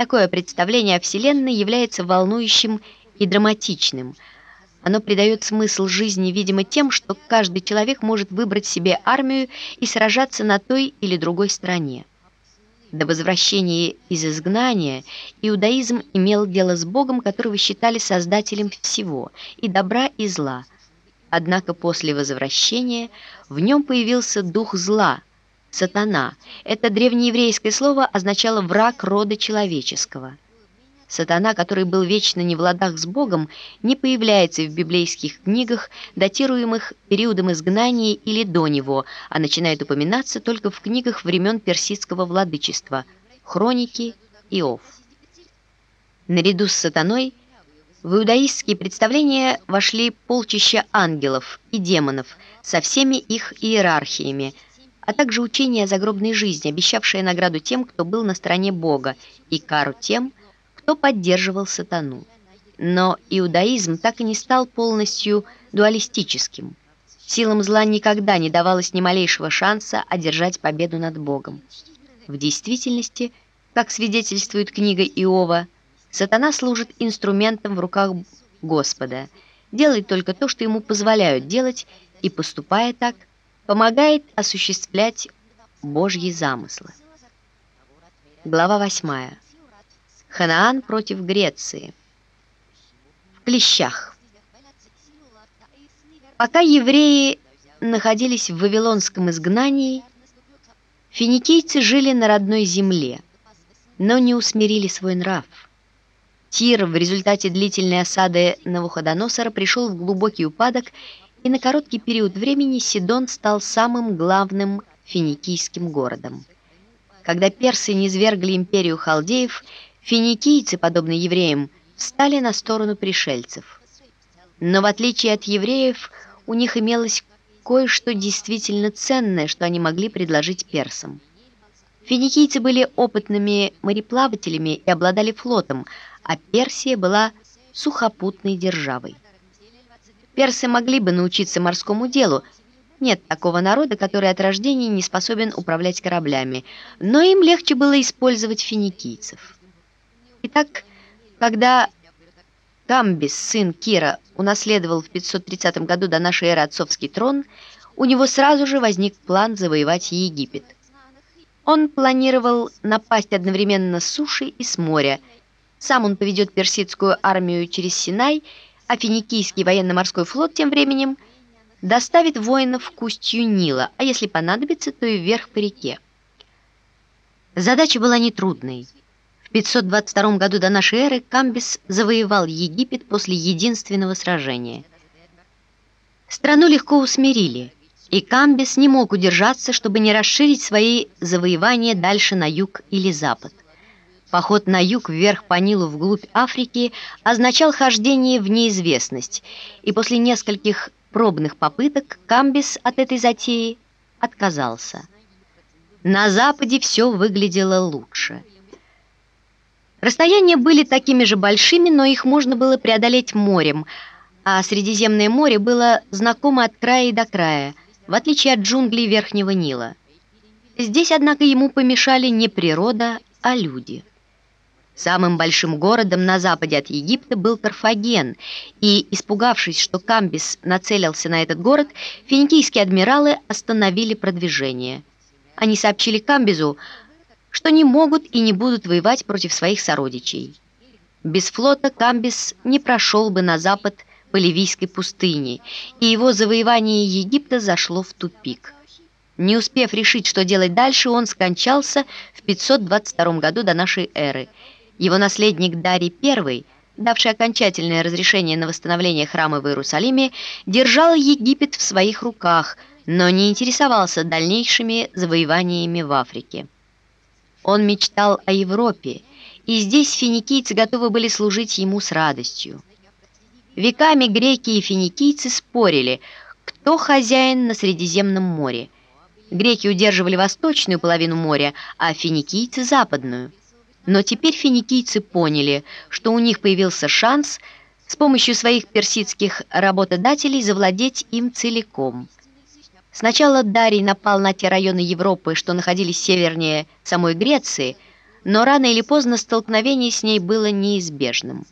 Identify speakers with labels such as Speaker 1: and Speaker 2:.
Speaker 1: Такое представление о Вселенной является волнующим и драматичным. Оно придает смысл жизни, видимо, тем, что каждый человек может выбрать себе армию и сражаться на той или другой стороне. До возвращения из изгнания иудаизм имел дело с Богом, которого считали создателем всего, и добра, и зла. Однако после возвращения в нем появился дух зла, сатана. Это древнееврейское слово означало «враг рода человеческого». Сатана, который был вечно не в ладах с Богом, не появляется в библейских книгах, датируемых периодом изгнания или до него, а начинает упоминаться только в книгах времен персидского владычества «Хроники» Иов. Наряду с сатаной в иудаистские представления вошли полчища ангелов и демонов со всеми их иерархиями, а также учение о загробной жизни, обещавшее награду тем, кто был на стороне Бога, и кару тем, кто поддерживал сатану. Но иудаизм так и не стал полностью дуалистическим. Силам зла никогда не давалось ни малейшего шанса одержать победу над Богом. В действительности, как свидетельствует книга Иова, сатана служит инструментом в руках Господа, делает только то, что ему позволяют делать, и, поступая так, помогает осуществлять Божьи замыслы. Глава восьмая. Ханаан против Греции. В клещах. Пока евреи находились в вавилонском изгнании, финикийцы жили на родной земле, но не усмирили свой нрав. Тир в результате длительной осады Навуходоносора пришел в глубокий упадок, и на короткий период времени Сидон стал самым главным финикийским городом. Когда персы низвергли империю халдеев, Финикийцы, подобно евреям, встали на сторону пришельцев. Но в отличие от евреев, у них имелось кое-что действительно ценное, что они могли предложить персам. Финикийцы были опытными мореплавателями и обладали флотом, а Персия была сухопутной державой. Персы могли бы научиться морскому делу, нет такого народа, который от рождения не способен управлять кораблями, но им легче было использовать финикийцев. Итак, когда Камбис, сын Кира, унаследовал в 530 году до нашей эры отцовский трон, у него сразу же возник план завоевать Египет. Он планировал напасть одновременно с суши и с моря. Сам он поведет персидскую армию через Синай, а финикийский военно-морской флот тем временем доставит воинов к устью Нила, а если понадобится, то и вверх по реке. Задача была нетрудной. В 522 году до нашей эры Камбис завоевал Египет после единственного сражения. Страну легко усмирили, и Камбис не мог удержаться, чтобы не расширить свои завоевания дальше на юг или запад. Поход на юг вверх по Нилу вглубь Африки означал хождение в неизвестность, и после нескольких пробных попыток Камбис от этой затеи отказался. На западе все выглядело лучше – Расстояния были такими же большими, но их можно было преодолеть морем, а Средиземное море было знакомо от края до края, в отличие от джунглей Верхнего Нила. Здесь, однако, ему помешали не природа, а люди. Самым большим городом на западе от Египта был Карфаген, и, испугавшись, что Камбис нацелился на этот город, финикийские адмиралы остановили продвижение. Они сообщили Камбизу, что не могут и не будут воевать против своих сородичей. Без флота Камбис не прошел бы на запад по Ливийской пустыне, и его завоевание Египта зашло в тупик. Не успев решить, что делать дальше, он скончался в 522 году до нашей эры. Его наследник Дарий I, давший окончательное разрешение на восстановление храма в Иерусалиме, держал Египет в своих руках, но не интересовался дальнейшими завоеваниями в Африке. Он мечтал о Европе, и здесь финикийцы готовы были служить ему с радостью. Веками греки и финикийцы спорили, кто хозяин на Средиземном море. Греки удерживали восточную половину моря, а финикийцы – западную. Но теперь финикийцы поняли, что у них появился шанс с помощью своих персидских работодателей завладеть им целиком – Сначала Дарий напал на те районы Европы, что находились севернее самой Греции, но рано или поздно столкновение с ней было неизбежным.